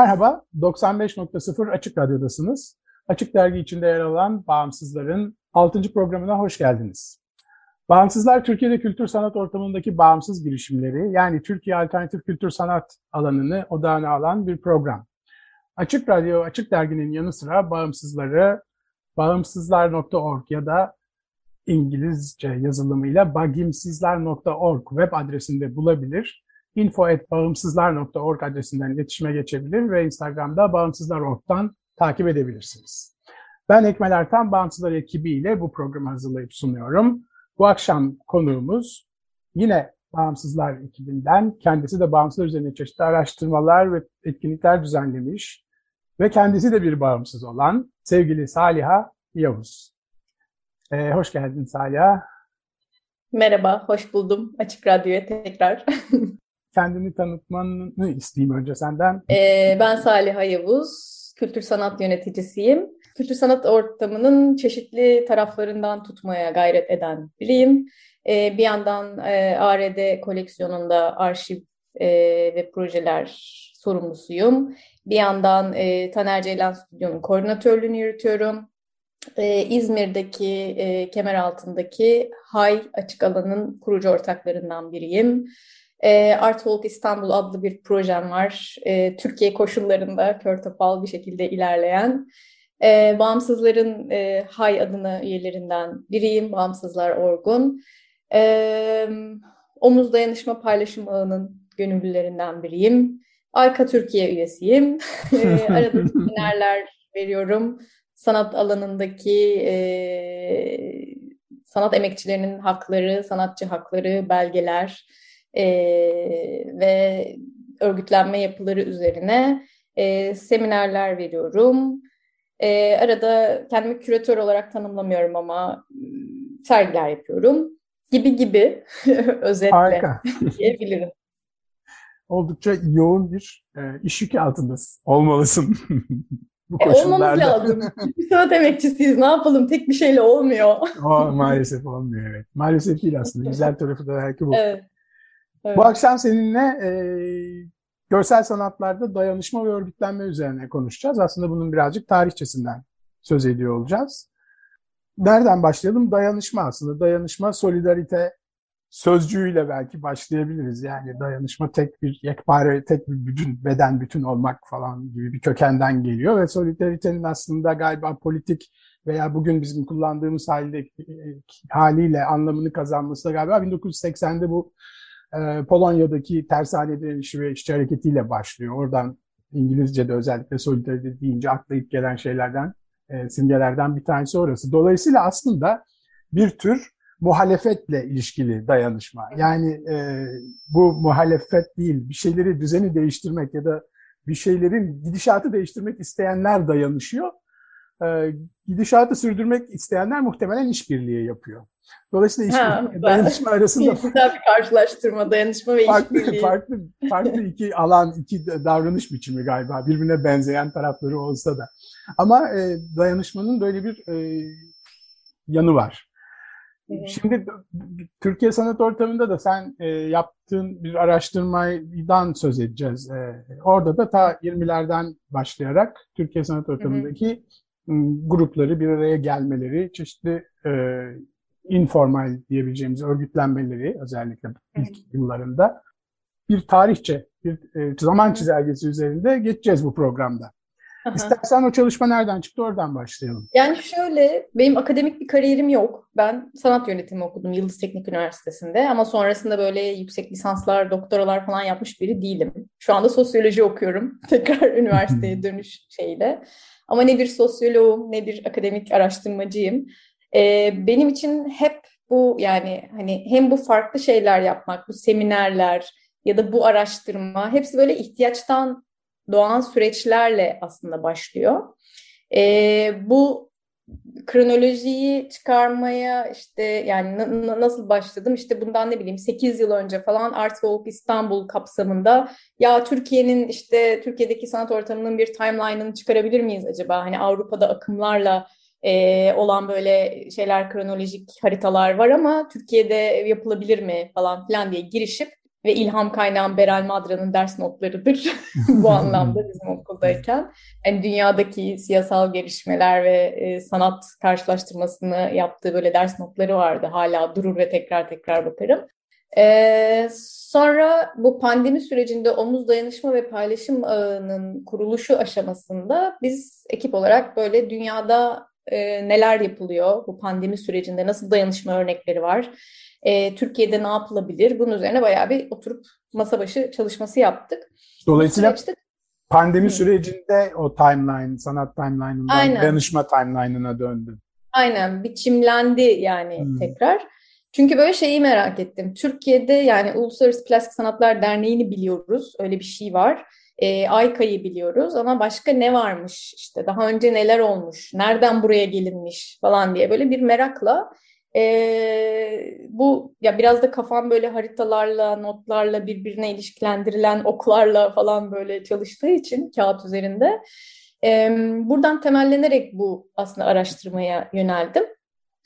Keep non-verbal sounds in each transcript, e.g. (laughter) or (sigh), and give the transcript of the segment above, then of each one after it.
Merhaba, 95.0 Açık Radyo'dasınız. Açık Dergi içinde yer alan Bağımsızlar'ın 6. programına hoş geldiniz. Bağımsızlar, Türkiye'de kültür sanat ortamındaki bağımsız girişimleri, yani Türkiye Alternatif Kültür Sanat alanını odağına alan bir program. Açık Radyo, Açık Dergi'nin yanı sıra Bağımsızlar'ı bağımsızlar.org ya da İngilizce yazılımıyla bagimsizler.org web adresinde bulabilir info.bağımsızlar.org adresinden iletişime geçebilir ve Instagram'da bağımsızlar.org'dan takip edebilirsiniz. Ben Ekmel Ertan, Bağımsızlar ekibiyle bu programı hazırlayıp sunuyorum. Bu akşam konuğumuz yine Bağımsızlar ekibinden, kendisi de bağımsızlar üzerine çeşitli araştırmalar ve etkinlikler düzenlemiş ve kendisi de bir bağımsız olan sevgili Saliha Yavuz. Ee, hoş geldin Saliha. Merhaba, hoş buldum Açık Radyo'ya tekrar. (laughs) kendini tanıtmanı isteyeyim önce senden. Ee, ben Salih Yavuz, kültür sanat yöneticisiyim. Kültür sanat ortamının çeşitli taraflarından tutmaya gayret eden biriyim. Ee, bir yandan e, ARD koleksiyonunda arşiv e, ve projeler sorumlusuyum. Bir yandan e, Taner Ceylan Stüdyo'nun koordinatörlüğünü yürütüyorum. Ee, İzmir'deki e, kemer altındaki Hay Açık Alan'ın kurucu ortaklarından biriyim. E, Art Walk İstanbul adlı bir projem var. E, Türkiye koşullarında kör topal bir şekilde ilerleyen. E, Bağımsızların e, HAY adına üyelerinden biriyim. Bağımsızlar Orgun. E, Omuz Dayanışma Paylaşım Ağı'nın gönüllülerinden biriyim. Arka Türkiye üyesiyim. (laughs) e, arada (laughs) seminerler veriyorum. Sanat alanındaki e, sanat emekçilerinin hakları, sanatçı hakları, belgeler, e, ve örgütlenme yapıları üzerine e, seminerler veriyorum. E, arada kendimi küratör olarak tanımlamıyorum ama sergiler yapıyorum gibi gibi (laughs) özetle Harika. (laughs) diyebilirim. Oldukça yoğun bir e, iş yükü altındasın. Olmalısın. (laughs) Bu e, olmamız lazım. Sanat emekçisiyiz. Ne yapalım? Tek bir şeyle olmuyor. o, maalesef olmuyor evet. Maalesef değil aslında. Güzel tarafı da belki bu. Evet. Evet. Bu akşam seninle e, görsel sanatlarda dayanışma ve örgütlenme üzerine konuşacağız. Aslında bunun birazcık tarihçesinden söz ediyor olacağız. Nereden başlayalım? Dayanışma aslında. Dayanışma, solidarite sözcüğüyle belki başlayabiliriz. Yani dayanışma tek bir yekpare, tek bir bütün, beden bütün olmak falan gibi bir kökenden geliyor ve solidaritenin aslında galiba politik veya bugün bizim kullandığımız halde, haliyle anlamını kazanması da galiba 1980'de bu e, Polonya'daki tersane direnişi ve işçi hareketiyle başlıyor. Oradan İngilizce'de özellikle solidarite deyince aklayıp gelen şeylerden, e, simgelerden bir tanesi orası. Dolayısıyla aslında bir tür muhalefetle ilişkili dayanışma. Yani e, bu muhalefet değil, bir şeyleri düzeni değiştirmek ya da bir şeylerin gidişatı değiştirmek isteyenler dayanışıyor. E, gidişatı sürdürmek isteyenler muhtemelen işbirliği yapıyor. Dolayısıyla işbirliği dayanışma arasında (laughs) güzel bir karşılaştırma dayanışma ve farklı, işbirliği. Farklı, farklı iki alan, iki davranış biçimi galiba birbirine benzeyen tarafları olsa da. Ama e, dayanışmanın böyle bir e, yanı var. Şimdi Türkiye sanat ortamında da sen e, yaptığın bir araştırmadan söz edeceğiz. E, orada da ta 20'lerden başlayarak Türkiye sanat ortamındaki hı hı. grupları bir araya gelmeleri, çeşitli e, informal diyebileceğimiz örgütlenmeleri özellikle ilk yıllarında bir tarihçe, bir e, zaman çizelgesi üzerinde geçeceğiz bu programda. İstersen o çalışma nereden çıktı oradan başlayalım. Yani şöyle, benim akademik bir kariyerim yok. Ben sanat yönetimi okudum Yıldız Teknik Üniversitesi'nde ama sonrasında böyle yüksek lisanslar, doktoralar falan yapmış biri değilim. Şu anda sosyoloji okuyorum (laughs) tekrar üniversiteye (laughs) dönüş şeyle. Ama ne bir sosyoloğum ne bir akademik araştırmacıyım. E, benim için hep bu yani hani hem bu farklı şeyler yapmak, bu seminerler ya da bu araştırma hepsi böyle ihtiyaçtan doğan süreçlerle aslında başlıyor. E, bu kronolojiyi çıkarmaya işte yani nasıl başladım işte bundan ne bileyim 8 yıl önce falan Art Walk İstanbul kapsamında ya Türkiye'nin işte Türkiye'deki sanat ortamının bir timeline'ını çıkarabilir miyiz acaba? Hani Avrupa'da akımlarla e, olan böyle şeyler kronolojik haritalar var ama Türkiye'de yapılabilir mi falan filan diye girişip ve ilham kaynağım Beral Madra'nın ders notlarıdır (laughs) bu anlamda bizim okuldayken. Yani dünyadaki siyasal gelişmeler ve e, sanat karşılaştırmasını yaptığı böyle ders notları vardı. Hala durur ve tekrar tekrar bakarım. Ee, sonra bu pandemi sürecinde omuz dayanışma ve paylaşım ağının kuruluşu aşamasında biz ekip olarak böyle dünyada e, neler yapılıyor bu pandemi sürecinde, nasıl dayanışma örnekleri var, e, Türkiye'de ne yapılabilir? Bunun üzerine bayağı bir oturup masa başı çalışması yaptık. Dolayısıyla süreçte, pandemi hı. sürecinde o timeline, sanat timeline'ından Aynen. danışma timeline'ına döndü. Aynen, biçimlendi yani hmm. tekrar. Çünkü böyle şeyi merak ettim. Türkiye'de yani Uluslararası Plastik Sanatlar Derneği'ni biliyoruz. Öyle bir şey var. E, Ayka'yı biliyoruz ama başka ne varmış? İşte daha önce neler olmuş? Nereden buraya gelinmiş falan diye böyle bir merakla e, bu ya biraz da kafam böyle haritalarla, notlarla birbirine ilişkilendirilen oklarla falan böyle çalıştığı için kağıt üzerinde. E, buradan temellenerek bu aslında araştırmaya yöneldim.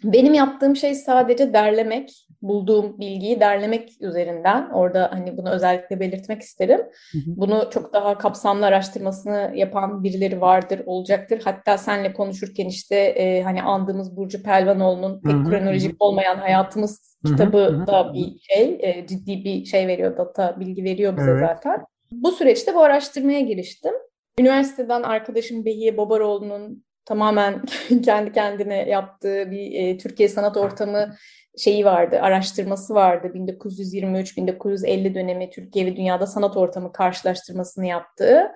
Benim yaptığım şey sadece derlemek, bulduğum bilgiyi derlemek üzerinden. Orada hani bunu özellikle belirtmek isterim. Hı hı. Bunu çok daha kapsamlı araştırmasını yapan birileri vardır, olacaktır. Hatta senle konuşurken işte e, hani andığımız Burcu Pelvanoğlu'nun pek hı hı. kronolojik olmayan hayatımız hı hı. kitabı da bir şey, e, ciddi bir şey veriyor, data bilgi veriyor bize evet. zaten. Bu süreçte bu araştırmaya giriştim. Üniversiteden arkadaşım Behiye Babaroğlu'nun tamamen (laughs) kendi kendine yaptığı bir e, Türkiye sanat ortamı şeyi vardı, araştırması vardı. 1923-1950 dönemi Türkiye ve dünyada sanat ortamı karşılaştırmasını yaptığı.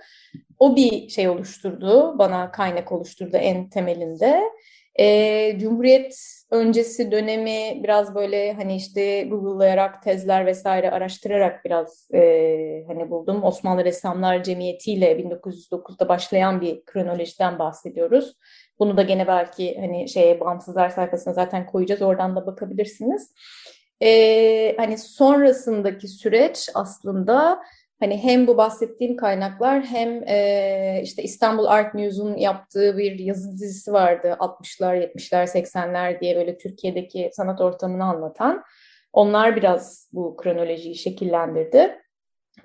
O bir şey oluşturdu, bana kaynak oluşturdu en temelinde. E, Cumhuriyet öncesi dönemi biraz böyle hani işte Google'layarak tezler vesaire araştırarak biraz e, hani buldum. Osmanlı Ressamlar Cemiyeti ile 1909'da başlayan bir kronolojiden bahsediyoruz. Bunu da gene belki hani şeye bağımsızlar sayfasına zaten koyacağız. Oradan da bakabilirsiniz. E, hani sonrasındaki süreç aslında Hani hem bu bahsettiğim kaynaklar hem e, işte İstanbul Art News'un yaptığı bir yazı dizisi vardı 60'lar, 70'ler, 80'ler diye böyle Türkiye'deki sanat ortamını anlatan. Onlar biraz bu kronolojiyi şekillendirdi.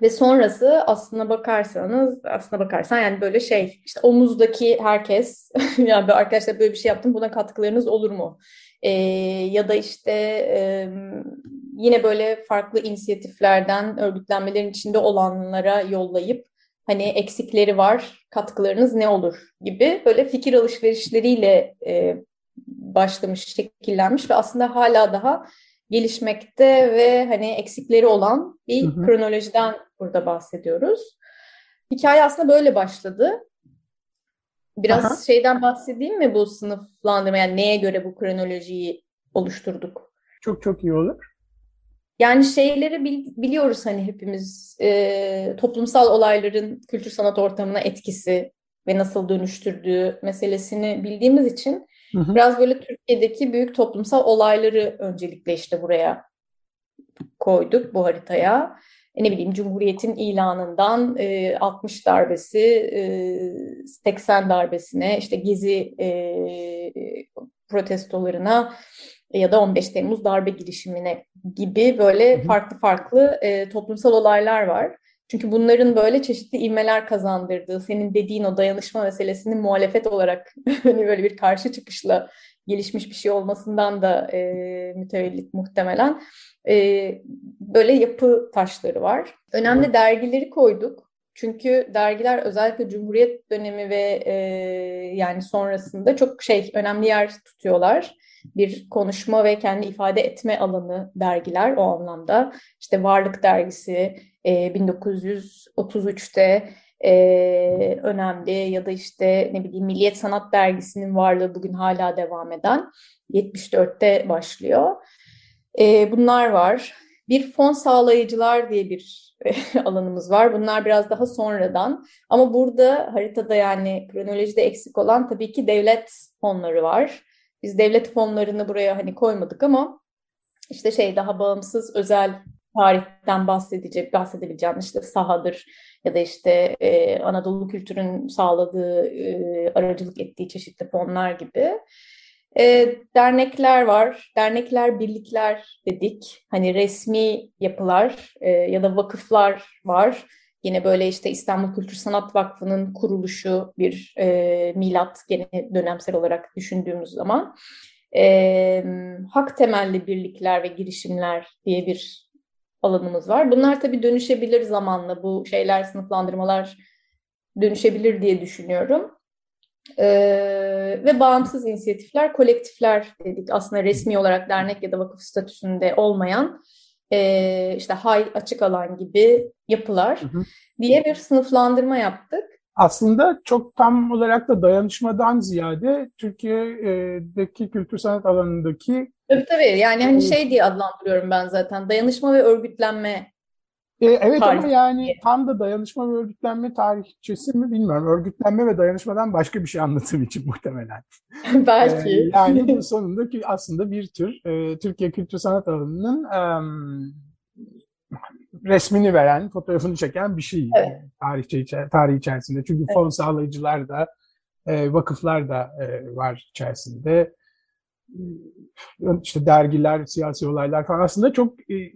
Ve sonrası aslına bakarsanız, aslına bakarsan yani böyle şey, işte omuzdaki herkes, (laughs) yani arkadaşlar böyle bir şey yaptım, buna katkılarınız olur mu? Ee, ya da işte yine böyle farklı inisiyatiflerden örgütlenmelerin içinde olanlara yollayıp hani eksikleri var, katkılarınız ne olur gibi böyle fikir alışverişleriyle e, başlamış, şekillenmiş ve aslında hala daha gelişmekte ve hani eksikleri olan bir hı hı. kronolojiden burada bahsediyoruz. Hikaye aslında böyle başladı. Biraz Aha. şeyden bahsedeyim mi bu sınıflandırma yani neye göre bu kronolojiyi oluşturduk? Çok çok iyi olur. Yani şeyleri bil, biliyoruz hani hepimiz e, toplumsal olayların kültür sanat ortamına etkisi ve nasıl dönüştürdüğü meselesini bildiğimiz için hı hı. biraz böyle Türkiye'deki büyük toplumsal olayları öncelikle işte buraya koyduk bu haritaya. E ne bileyim Cumhuriyet'in ilanından e, 60 darbesi, e, 80 darbesine, işte Gezi e, protestolarına ya da 15 Temmuz darbe girişimine gibi böyle farklı farklı e, toplumsal olaylar var. Çünkü bunların böyle çeşitli ilmeler kazandırdığı, senin dediğin o dayanışma meselesinin muhalefet olarak (laughs) hani böyle bir karşı çıkışla gelişmiş bir şey olmasından da e, mütevellit muhtemelen e, böyle yapı taşları var. Önemli dergileri koyduk. Çünkü dergiler özellikle Cumhuriyet dönemi ve e, yani sonrasında çok şey önemli yer tutuyorlar bir konuşma ve kendi ifade etme alanı dergiler o anlamda. İşte Varlık Dergisi e, 1933'te e, önemli ya da işte ne bileyim Milliyet Sanat Dergisi'nin varlığı bugün hala devam eden 74'te başlıyor. E, bunlar var. Bir fon sağlayıcılar diye bir (laughs) alanımız var. Bunlar biraz daha sonradan. Ama burada haritada yani kronolojide eksik olan tabii ki devlet fonları var. Biz devlet fonlarını buraya hani koymadık ama işte şey daha bağımsız özel tarihten bahsedecek, bahsedebileceğim işte sahadır ya da işte e, Anadolu kültürün sağladığı, e, aracılık ettiği çeşitli fonlar gibi. E, dernekler var. Dernekler, birlikler dedik. Hani resmi yapılar e, ya da vakıflar var. Yine böyle işte İstanbul Kültür Sanat Vakfı'nın kuruluşu bir e, milat gene dönemsel olarak düşündüğümüz zaman. E, hak temelli birlikler ve girişimler diye bir alanımız var. Bunlar tabii dönüşebilir zamanla. Bu şeyler, sınıflandırmalar dönüşebilir diye düşünüyorum. Ee, ve bağımsız inisiyatifler, kolektifler dedik. Aslında resmi olarak dernek ya da vakıf statüsünde olmayan e, işte hay açık alan gibi yapılar hı hı. diye bir sınıflandırma yaptık. Aslında çok tam olarak da dayanışmadan ziyade Türkiye'deki kültür sanat alanındaki Tabii tabii yani hani şey diye adlandırıyorum ben zaten dayanışma ve örgütlenme e, evet tarih. ama yani tam da dayanışma ve örgütlenme tarihçesi mi bilmiyorum. Örgütlenme ve dayanışmadan başka bir şey anlatım için muhtemelen. (laughs) Belki. E, yani bu sonunda ki aslında bir tür e, Türkiye kültür sanat alanının e, resmini veren, fotoğrafını çeken bir şey evet. tarih, tarih içerisinde. Çünkü evet. fon sağlayıcılar da, e, vakıflar da e, var içerisinde. İşte dergiler, siyasi olaylar falan aslında çok e,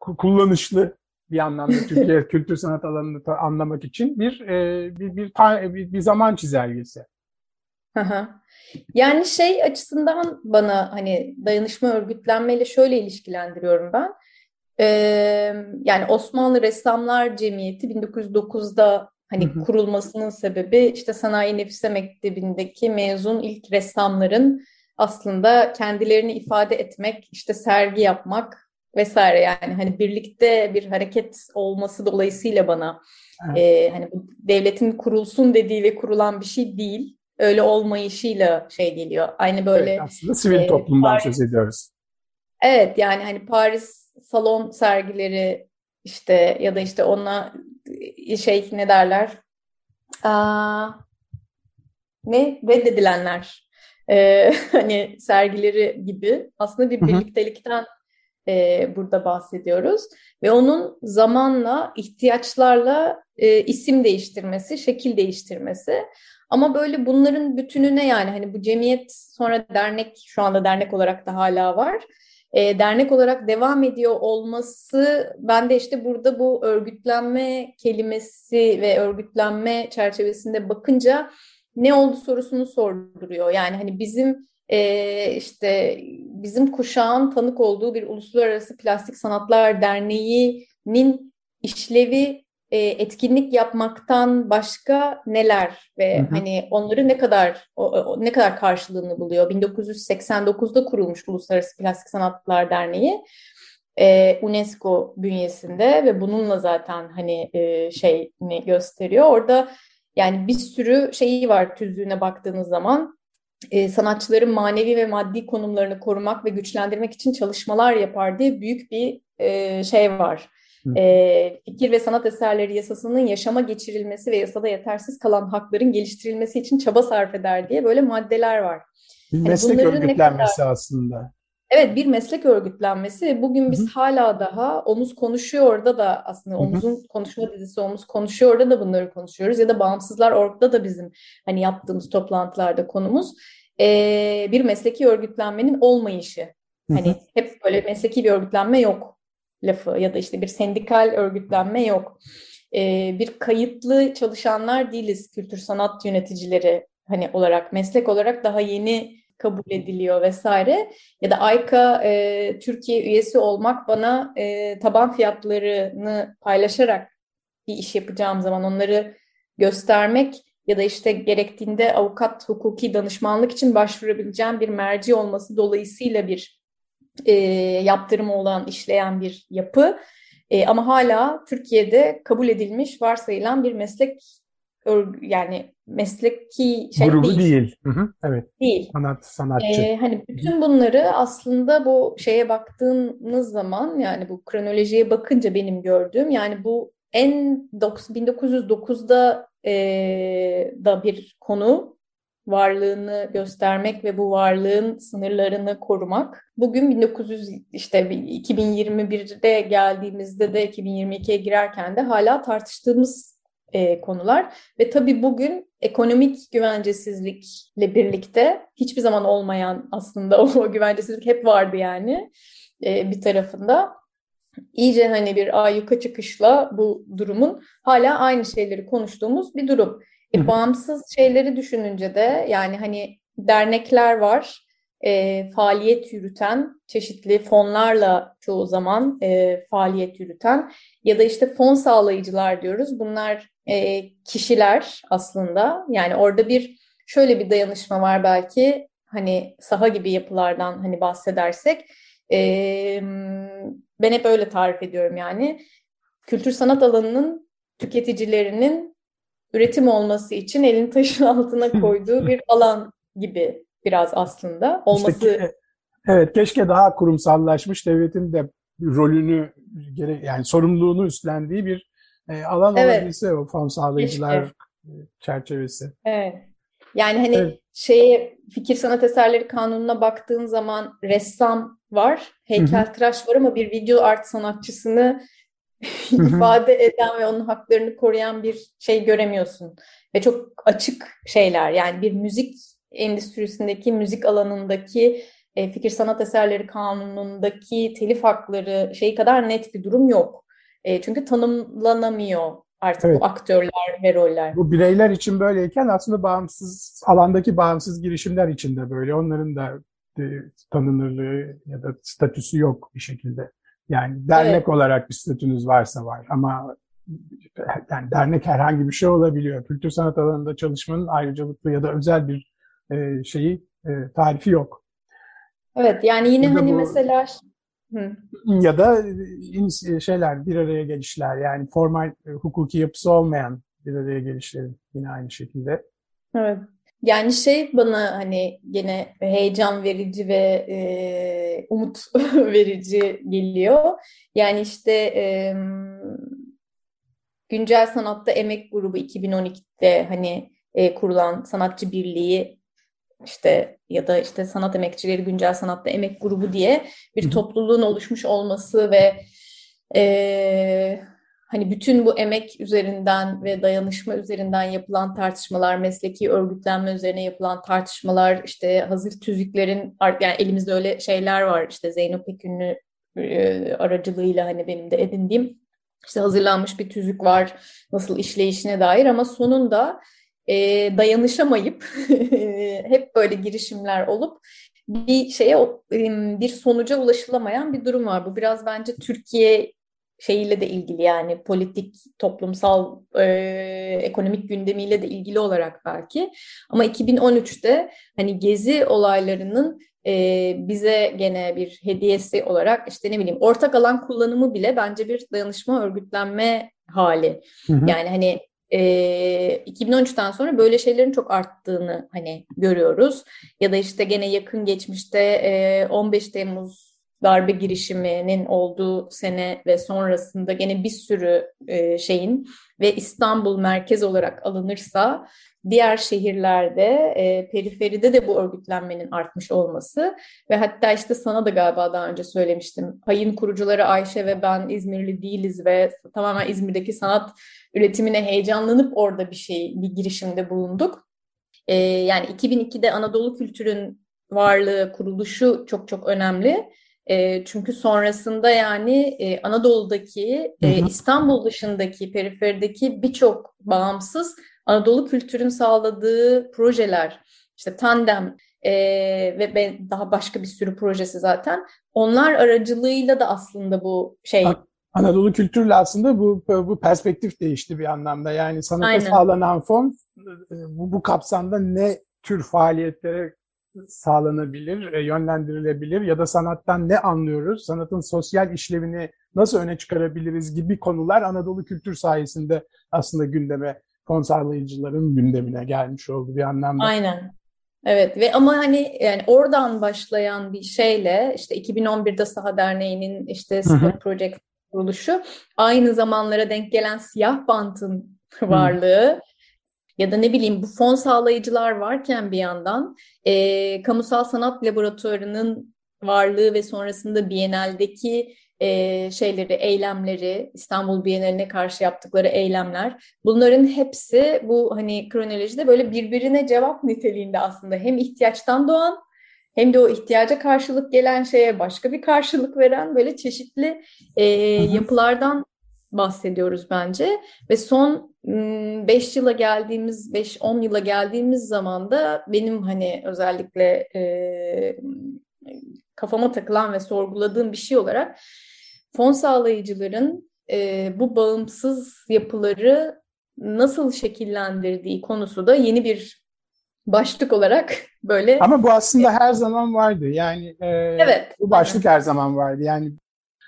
kullanışlı bir anlamda Türkiye (laughs) kültür sanat alanını anlamak için bir e, bir, bir, bir, bir zaman çizelgesi. Yani şey açısından bana hani dayanışma örgütlenmeyle şöyle ilişkilendiriyorum ben. Ee, yani Osmanlı Ressamlar Cemiyeti 1909'da hani hı hı. kurulmasının sebebi işte Sanayi Nefise Mektebi'ndeki mezun ilk ressamların aslında kendilerini ifade etmek, işte sergi yapmak vesaire yani hani birlikte bir hareket olması dolayısıyla bana evet. e, hani devletin kurulsun dediği ve kurulan bir şey değil. Öyle olmayışıyla şey geliyor. Aynı böyle evet, aslında sivil e, toplumdan Paris, söz ediyoruz. Evet yani hani Paris salon sergileri işte ya da işte ona şey ne derler? Aa, ne reddedilenler e, (laughs) hani sergileri gibi aslında bir birliktelikten e, burada bahsediyoruz ve onun zamanla ihtiyaçlarla e, isim değiştirmesi, şekil değiştirmesi ama böyle bunların bütününe yani hani bu cemiyet sonra dernek şu anda dernek olarak da hala var. E, dernek olarak devam ediyor olması ben de işte burada bu örgütlenme kelimesi ve örgütlenme çerçevesinde bakınca ne oldu sorusunu sorduruyor. Yani hani bizim e, işte bizim kuşağın tanık olduğu bir Uluslararası Plastik Sanatlar Derneği'nin işlevi e, etkinlik yapmaktan başka neler ve hı hı. hani onları ne kadar o, o, ne kadar karşılığını buluyor? 1989'da kurulmuş Uluslararası Plastik Sanatlar Derneği e, UNESCO bünyesinde ve bununla zaten hani e, şeyini gösteriyor. Orada yani bir sürü şeyi var tüzüğüne baktığınız zaman. E, sanatçıların manevi ve maddi konumlarını korumak ve güçlendirmek için çalışmalar yapar diye büyük bir e, şey var. E, fikir ve sanat eserleri yasasının yaşama geçirilmesi ve yasada yetersiz kalan hakların geliştirilmesi için çaba sarf eder diye böyle maddeler var. Bir hani meslek örgütlenmesi kadar... aslında. Evet bir meslek örgütlenmesi. Bugün biz Hı-hı. hala daha omuz konuşuyor da da aslında Hı-hı. omuzun konuşma dizisi omuz konuşuyor da da bunları konuşuyoruz. Ya da bağımsızlar orada da bizim hani yaptığımız toplantılarda konumuz. Ee, bir mesleki örgütlenmenin olmayışı. Hı-hı. Hani hep böyle mesleki bir örgütlenme yok lafı ya da işte bir sendikal örgütlenme yok. Ee, bir kayıtlı çalışanlar değiliz kültür sanat yöneticileri hani olarak meslek olarak daha yeni kabul ediliyor vesaire. Ya da AYKA e, Türkiye üyesi olmak bana e, taban fiyatlarını paylaşarak bir iş yapacağım zaman onları göstermek ya da işte gerektiğinde avukat hukuki danışmanlık için başvurabileceğim bir merci olması dolayısıyla bir e, yaptırımı olan işleyen bir yapı. E, ama hala Türkiye'de kabul edilmiş, varsayılan bir meslek yani mesleki şey grubu değil. değil. Hı hı, evet. Değil. Sanat sanatçı. Ee, hani bütün bunları aslında bu şeye baktığınız zaman yani bu kronolojiye bakınca benim gördüğüm yani bu en 1909'da e, da bir konu varlığını göstermek ve bu varlığın sınırlarını korumak. Bugün 1900 işte 2021'de geldiğimizde de 2022'ye girerken de hala tartıştığımız e, konular ve tabii bugün ekonomik güvencesizlikle birlikte hiçbir zaman olmayan aslında (laughs) o güvencesizlik hep vardı yani e, bir tarafında iyice hani bir ayyuka çıkışla bu durumun hala aynı şeyleri konuştuğumuz bir durum. E, bağımsız şeyleri düşününce de yani hani dernekler var, e, faaliyet yürüten, çeşitli fonlarla çoğu zaman e, faaliyet yürüten ya da işte fon sağlayıcılar diyoruz. Bunlar e, kişiler aslında. Yani orada bir şöyle bir dayanışma var belki hani saha gibi yapılardan hani bahsedersek. E, ben hep öyle tarif ediyorum yani. Kültür sanat alanının tüketicilerinin üretim olması için elini taşın altına (laughs) koyduğu bir alan gibi biraz aslında olması. İşte, evet keşke daha kurumsallaşmış devletin de rolünü yani sorumluluğunu üstlendiği bir e, alan evet. olabilse o fon sağlayıcılar keşke. çerçevesi. Evet. Yani hani evet. şeye fikir sanat eserleri kanununa baktığın zaman ressam var, heykeltıraş var ama bir video art sanatçısını ifade eden ve onun haklarını koruyan bir şey göremiyorsun. Ve çok açık şeyler yani bir müzik endüstrisindeki, müzik alanındaki e, fikir sanat eserleri kanunundaki telif hakları şey kadar net bir durum yok. E, çünkü tanımlanamıyor artık evet. bu aktörler ve roller. Bu bireyler için böyleyken aslında bağımsız alandaki bağımsız girişimler için de böyle. Onların da e, tanınırlığı ya da statüsü yok bir şekilde. Yani dernek evet. olarak bir statünüz varsa var ama yani dernek herhangi bir şey olabiliyor. Kültür sanat alanında çalışmanın ayrıcalıklı ya da özel bir e, şeyi e, tarifi yok. Evet yani yine Burada hani bu, mesela Hı. ya da şeyler bir araya gelişler yani formal e, hukuki yapısı olmayan bir araya gelişlerin yine aynı şekilde. Evet. Yani şey bana hani gene heyecan verici ve e, umut (laughs) verici geliyor. Yani işte e, Güncel Sanatta Emek Grubu 2012'de hani e, kurulan sanatçı birliği işte ya da işte sanat emekçileri güncel sanatta emek grubu diye bir topluluğun oluşmuş olması ve e, hani bütün bu emek üzerinden ve dayanışma üzerinden yapılan tartışmalar, mesleki örgütlenme üzerine yapılan tartışmalar, işte hazır tüzüklerin, yani elimizde öyle şeyler var, işte Zeyno Pekünlü e, aracılığıyla hani benim de edindiğim, işte hazırlanmış bir tüzük var nasıl işleyişine dair ama sonunda e, dayanışamayıp (laughs) hep böyle girişimler olup bir şeye bir sonuca ulaşılamayan bir durum var. Bu biraz bence Türkiye şeyiyle de ilgili yani politik, toplumsal, e, ekonomik gündemiyle de ilgili olarak belki. Ama 2013'te hani gezi olaylarının e, bize gene bir hediyesi olarak işte ne bileyim ortak alan kullanımı bile bence bir dayanışma örgütlenme hali. Hı hı. Yani hani e, 2013'ten sonra böyle şeylerin çok arttığını hani görüyoruz. Ya da işte gene yakın geçmişte e, 15 Temmuz darbe girişiminin olduğu sene ve sonrasında gene bir sürü e, şeyin ve İstanbul merkez olarak alınırsa diğer şehirlerde e, periferide de bu örgütlenmenin artmış olması ve hatta işte sana da galiba daha önce söylemiştim. Payın kurucuları Ayşe ve ben İzmirli değiliz ve tamamen İzmir'deki sanat üretimine heyecanlanıp orada bir şey, bir girişimde bulunduk. E, yani 2002'de Anadolu Kültür'ün varlığı, kuruluşu çok çok önemli. E, çünkü sonrasında yani e, Anadolu'daki, e, İstanbul dışındaki, periferideki birçok bağımsız Anadolu kültürün sağladığı projeler, işte Tandem e, ve ben, daha başka bir sürü projesi zaten. Onlar aracılığıyla da aslında bu şey Anadolu kültürle aslında bu bu perspektif değişti bir anlamda. Yani sanata Aynen. sağlanan fon bu, bu kapsamda ne tür faaliyetlere sağlanabilir, e, yönlendirilebilir ya da sanattan ne anlıyoruz, sanatın sosyal işlevini nasıl öne çıkarabiliriz gibi konular Anadolu kültür sayesinde aslında gündeme, fon sağlayıcıların gündemine gelmiş oldu bir anlamda. Aynen. Evet ve ama hani yani oradan başlayan bir şeyle işte 2011'de Saha Derneği'nin işte Spot Project kuruluşu. Aynı zamanlara denk gelen siyah bantın varlığı ya da ne bileyim bu fon sağlayıcılar varken bir yandan e, kamusal sanat laboratuvarının varlığı ve sonrasında Biennale'deki e, şeyleri, eylemleri, İstanbul Bienali'ne karşı yaptıkları eylemler, bunların hepsi bu hani kronolojide böyle birbirine cevap niteliğinde aslında hem ihtiyaçtan doğan hem de o ihtiyaca karşılık gelen şeye başka bir karşılık veren böyle çeşitli e, yapılardan bahsediyoruz bence. Ve son 5 yıla geldiğimiz 5-10 yıla geldiğimiz zaman da benim hani özellikle e, kafama takılan ve sorguladığım bir şey olarak fon sağlayıcıların e, bu bağımsız yapıları nasıl şekillendirdiği konusu da yeni bir başlık olarak (laughs) böyle. Ama bu aslında her zaman vardı. Yani e, evet, bu başlık her zaman vardı. Yani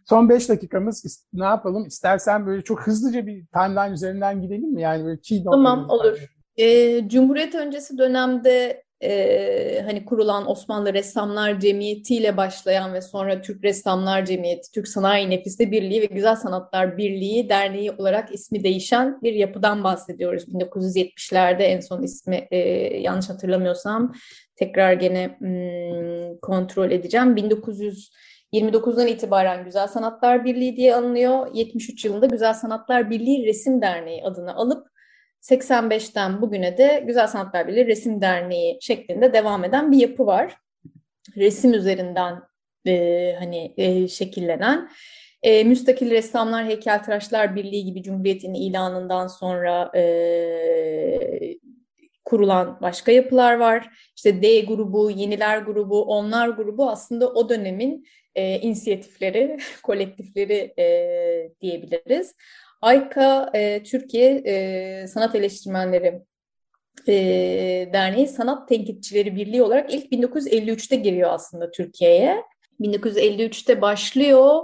son beş dakikamız ne yapalım? İstersen böyle çok hızlıca bir timeline üzerinden gidelim mi? Yani böyle key Tamam olur. E, Cumhuriyet öncesi dönemde e, hani kurulan Osmanlı Ressamlar Cemiyeti ile başlayan ve sonra Türk Ressamlar Cemiyeti, Türk Sanayi Nefiste Birliği ve Güzel Sanatlar Birliği Derneği olarak ismi değişen bir yapıdan bahsediyoruz. 1970'lerde en son ismi e, yanlış hatırlamıyorsam tekrar gene hmm, kontrol edeceğim. 1929'dan itibaren Güzel Sanatlar Birliği diye anılıyor. 73 yılında Güzel Sanatlar Birliği Resim Derneği adını alıp 85'ten bugüne de Güzel Sanatlar Birliği Resim Derneği şeklinde devam eden bir yapı var. Resim üzerinden e, hani e, şekillenen. E, Müstakil Ressamlar Heykeltıraşlar Birliği gibi Cumhuriyet'in ilanından sonra e, kurulan başka yapılar var. İşte D grubu, Yeniler grubu, Onlar grubu aslında o dönemin e, inisiyatifleri, (laughs) kolektifleri e, diyebiliriz. AYKA e, Türkiye e, Sanat Eleştirmenleri e, Derneği Sanat Tenkitçileri Birliği olarak ilk 1953'te giriyor aslında Türkiye'ye. 1953'te başlıyor.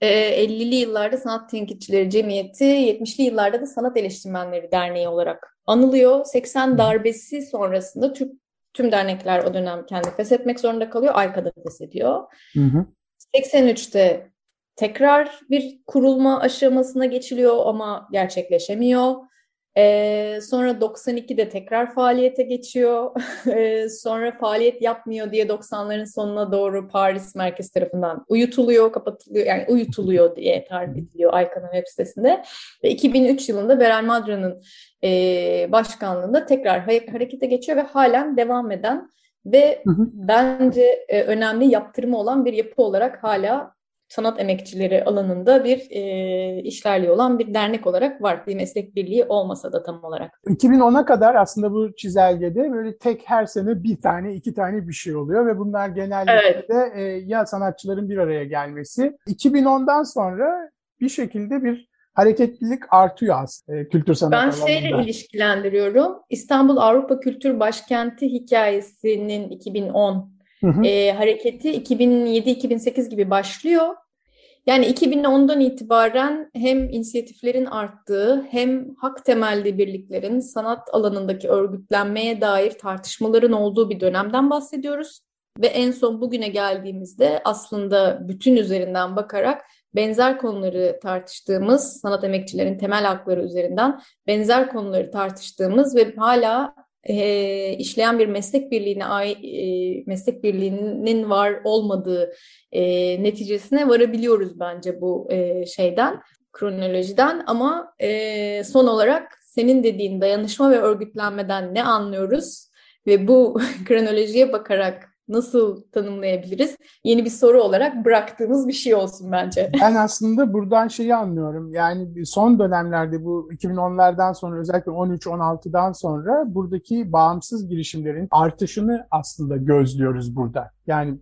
E, 50'li yıllarda Sanat Tenkitçileri Cemiyeti, 70'li yıllarda da Sanat Eleştirmenleri Derneği olarak anılıyor. 80 darbesi sonrasında Türk tüm dernekler o dönem kendi feshetmek zorunda kalıyor. Ayka'da feshediyor. Hı hı. 83'te tekrar bir kurulma aşamasına geçiliyor ama gerçekleşemiyor. Ee, sonra 92'de tekrar faaliyete geçiyor. (laughs) Ee, sonra faaliyet yapmıyor diye 90'ların sonuna doğru Paris merkez tarafından uyutuluyor, kapatılıyor. Yani uyutuluyor diye tarif ediliyor Aykan'ın web sitesinde. Ve 2003 yılında Beral Madra'nın e, başkanlığında tekrar harekete geçiyor ve halen devam eden ve hı hı. bence e, önemli yaptırımı olan bir yapı olarak hala sanat emekçileri alanında bir e, işlerliği olan bir dernek olarak var. Bir meslek birliği olmasa da tam olarak. 2010'a kadar aslında bu çizelgede böyle tek her sene bir tane, iki tane bir şey oluyor ve bunlar genellikle evet. de e, ya sanatçıların bir araya gelmesi. 2010'dan sonra bir şekilde bir hareketlilik artıyor aslında e, kültür sanat ben alanında. Ben şeyle ilişkilendiriyorum. İstanbul Avrupa Kültür Başkenti hikayesinin 2010 Hı hı. E, hareketi 2007-2008 gibi başlıyor. Yani 2010'dan itibaren hem inisiyatiflerin arttığı hem hak temelli birliklerin sanat alanındaki örgütlenmeye dair tartışmaların olduğu bir dönemden bahsediyoruz. Ve en son bugüne geldiğimizde aslında bütün üzerinden bakarak benzer konuları tartıştığımız, sanat emekçilerin temel hakları üzerinden benzer konuları tartıştığımız ve hala e, işleyen bir meslek birliğine e, meslek birliğinin var olmadığı e, neticesine varabiliyoruz bence bu e, şeyden kronolojiden. Ama e, son olarak senin dediğin dayanışma ve örgütlenmeden ne anlıyoruz? Ve bu (laughs) kronolojiye bakarak nasıl tanımlayabiliriz? Yeni bir soru olarak bıraktığımız bir şey olsun bence. (laughs) Ben aslında buradan şeyi anlıyorum. Yani son dönemlerde bu 2010'lardan sonra özellikle 13-16'dan sonra buradaki bağımsız girişimlerin artışını aslında gözlüyoruz burada. Yani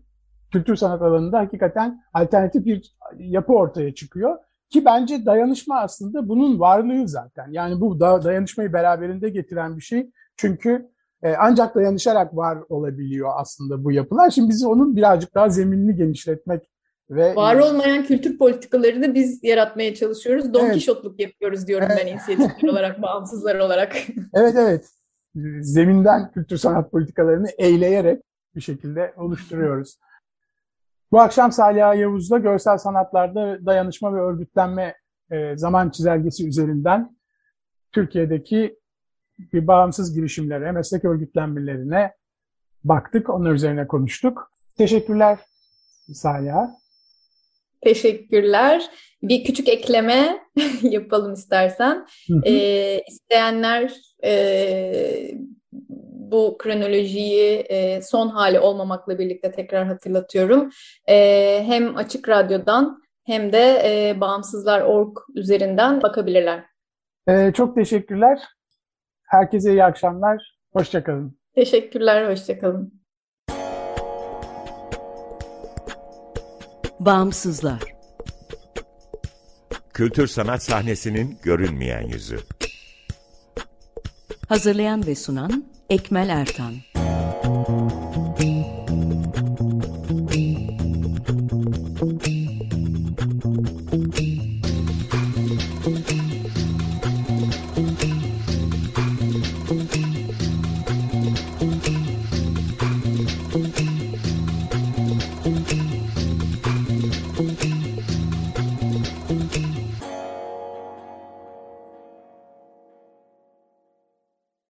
kültür sanat alanında hakikaten alternatif bir yapı ortaya çıkıyor. Ki bence dayanışma aslında bunun varlığı zaten. Yani bu da dayanışmayı beraberinde getiren bir şey. Çünkü E, ancak dayanışarak var olabiliyor aslında bu yapılar. Şimdi bizi onun birazcık daha zeminini genişletmek ve var olmayan kültür politikalarını biz yaratmaya çalışıyoruz. Don evet. Kişotluk yapıyoruz diyorum evet. ben inisiyatifler (laughs) olarak, bağımsızlar olarak. (laughs) evet evet. Zeminden kültür sanat politikalarını eyleyerek bir şekilde oluşturuyoruz. Bu akşam Salih Yavuz'da görsel sanatlarda dayanışma ve örgütlenme e, zaman çizelgesi üzerinden Türkiye'deki bir bağımsız girişimlere, meslek örgütlenmelerine baktık. Onlar üzerine konuştuk. Teşekkürler Salih. Teşekkürler. Bir küçük ekleme (laughs) yapalım istersen. Ee, isteyenler e, bu kronolojiyi e, son hali olmamakla birlikte tekrar hatırlatıyorum. E, hem Açık Radyo'dan hem de e, Bağımsızlar.org üzerinden bakabilirler. E, çok teşekkürler. Herkese iyi akşamlar. Hoşçakalın. Teşekkürler, hoşçakalın. Bağımsızlar Kültür sanat sahnesinin görünmeyen yüzü. Hazırlayan ve sunan Ekmel Ertan